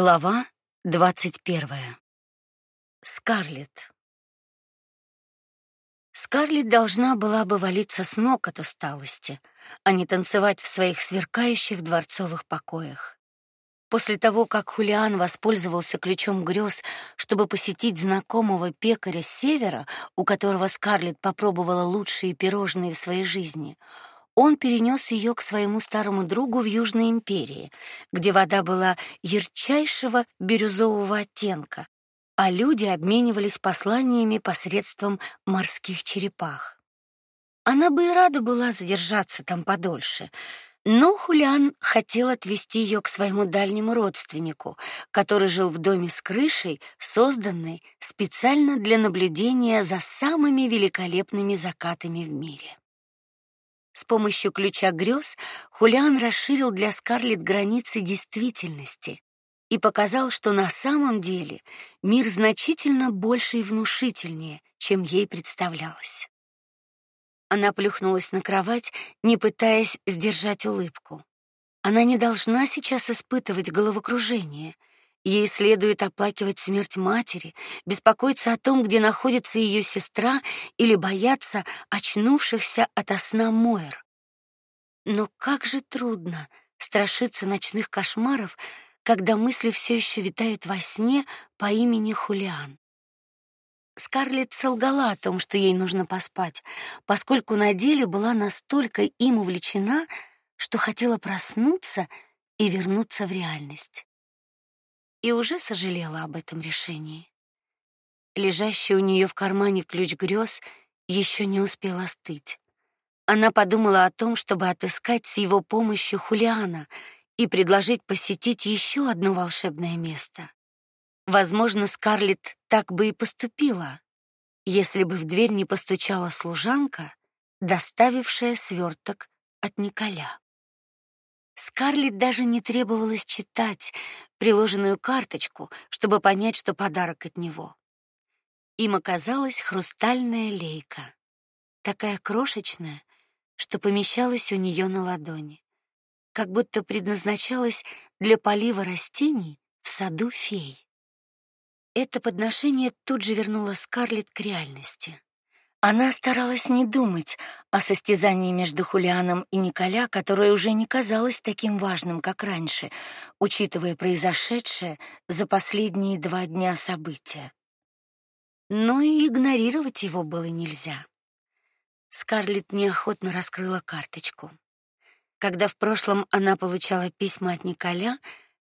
Глава двадцать первая. Скарлетт. Скарлетт должна была бы валиться с ног от усталости, а не танцевать в своих сверкающих дворцовых покоях. После того, как Хулиан воспользовался ключом грез, чтобы посетить знакомого пекаря с севера, у которого Скарлетт попробовала лучшие пирожные в своей жизни, он перенес ее к своему старому другу в Южной империи, где вода была ярчайшего бирюзового оттенка, а люди обменивались посланиями посредством морских черепах. Она бы и рада была задержаться там подольше, но Хулиан хотел отвезти ее к своему дальнему родственнику, который жил в доме с крышей, созданной специально для наблюдения за самыми великолепными закатами в мире. С помощью ключа грез Хулиан расширил для Скарлетт границы действительности и показал, что на самом деле мир значительно больше и внушительнее, чем ей представлялось. Она плюхнулась на кровать, не пытаясь сдержать улыбку. Она не должна сейчас испытывать головокружение. Ей следует оплакивать смерть матери, беспокоиться о том, где находится ее сестра, или бояться очнувшихся от сна Мойр. Но как же трудно страшиться ночных кошмаров, когда мысли все еще витают во сне по имени Хулиан. Скарлетт солгала о том, что ей нужно поспать, поскольку на деле была настолько им увлечена, что хотела проснуться и вернуться в реальность и уже сожалела об этом решении. Лежащий у нее в кармане ключ грез еще не успел остыть. Она подумала о том, чтобы отыскать с его помощью Хулиана и предложить посетить еще одно волшебное место. Возможно, Скарлетт так бы и поступила, если бы в дверь не постучала служанка, доставившая сверток от Николя. Скарлетт даже не требовалось читать приложенную карточку, чтобы понять, что подарок от него. Им оказалась хрустальная лейка, такая крошечная, что помещалась у нее на ладони, как будто предназначалась для полива растений в саду фей. Это подношение тут же вернуло Скарлетт к реальности. Она старалась не думать о состязании между Хулианом и Николя, которое уже не казалось таким важным, как раньше, учитывая произошедшее за последние два дня события. Но и игнорировать его было нельзя. Скарлетт неохотно раскрыла карточку. Когда в прошлом она получала письма от Николя,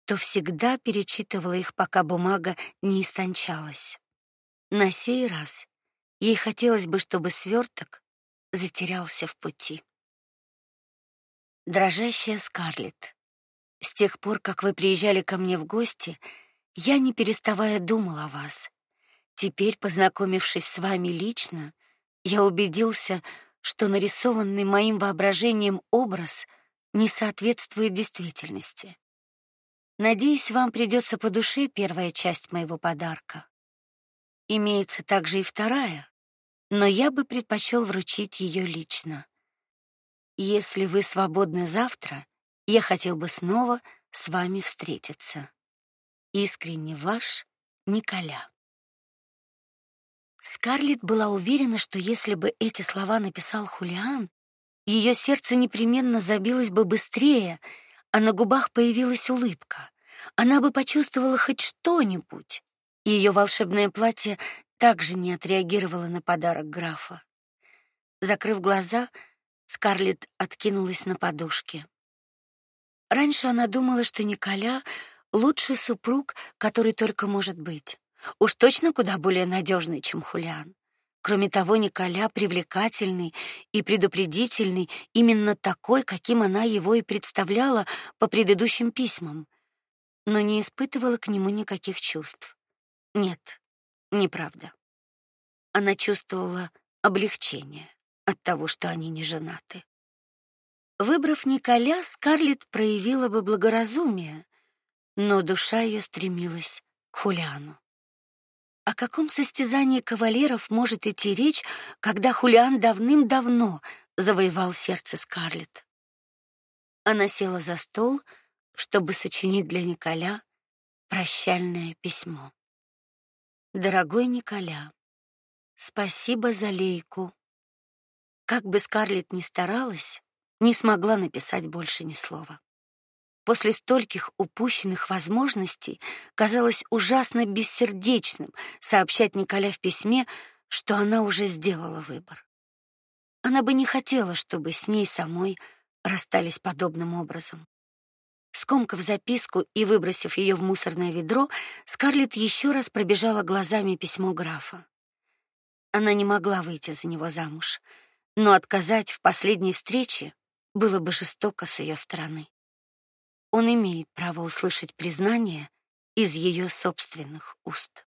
то всегда перечитывала их, пока бумага не истончалась. На сей раз Ей хотелось бы, чтобы сверток затерялся в пути. Дрожащая Скарлетт, с тех пор, как вы приезжали ко мне в гости, я не переставая думал о вас. Теперь, познакомившись с вами лично, я убедился, что нарисованный моим воображением образ не соответствует действительности. Надеюсь, вам придется по душе первая часть моего подарка. Имеется также и вторая, но я бы предпочел вручить ее лично. Если вы свободны завтра, я хотел бы снова с вами встретиться. Искренне ваш Николя. Скарлетт была уверена, что если бы эти слова написал Хулиан, ее сердце непременно забилось бы быстрее, а на губах появилась улыбка. Она бы почувствовала хоть что-нибудь. Ее волшебное платье также не отреагировало на подарок графа. Закрыв глаза, Скарлетт откинулась на подушке. Раньше она думала, что Николя лучший супруг, который только может быть. Уж точно куда более надежный, чем Хулиан. Кроме того, Николя привлекательный и предупредительный, именно такой, каким она его и представляла по предыдущим письмам, но не испытывала к нему никаких чувств. Нет, неправда. Она чувствовала облегчение от того, что они не женаты. Выбрав Николя, Скарлетт проявила бы благоразумие, но душа ее стремилась к Хулиану. О каком состязании кавалеров может идти речь, когда Хулиан давным-давно завоевал сердце Скарлетт? Она села за стол, чтобы сочинить для Николя Прощальное письмо. Дорогой Николя, спасибо за лейку. Как бы Скарлетт ни старалась, не смогла написать больше ни слова. После стольких упущенных возможностей казалось ужасно бессердечным сообщать Николя в письме, что она уже сделала выбор. Она бы не хотела, чтобы с ней самой расстались подобным образом. Скомкав записку и выбросив ее в мусорное ведро, Скарлетт еще раз пробежала глазами письмо графа. Она не могла выйти за него замуж, но отказать в последней встрече было бы жестоко с ее стороны. Он имеет право услышать признание из ее собственных уст.